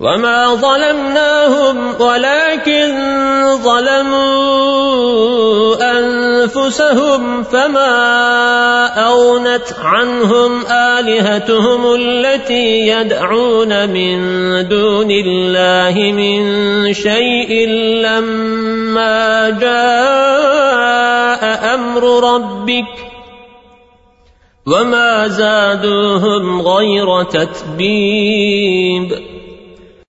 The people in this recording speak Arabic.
وما ظلمناهم ولكن ظلموا أنفسهم فما أغنت عنهم آلهتهم التي يدعون من دون الله من شيء لما جاء أمر ربك وما زادوهم غير تتبيب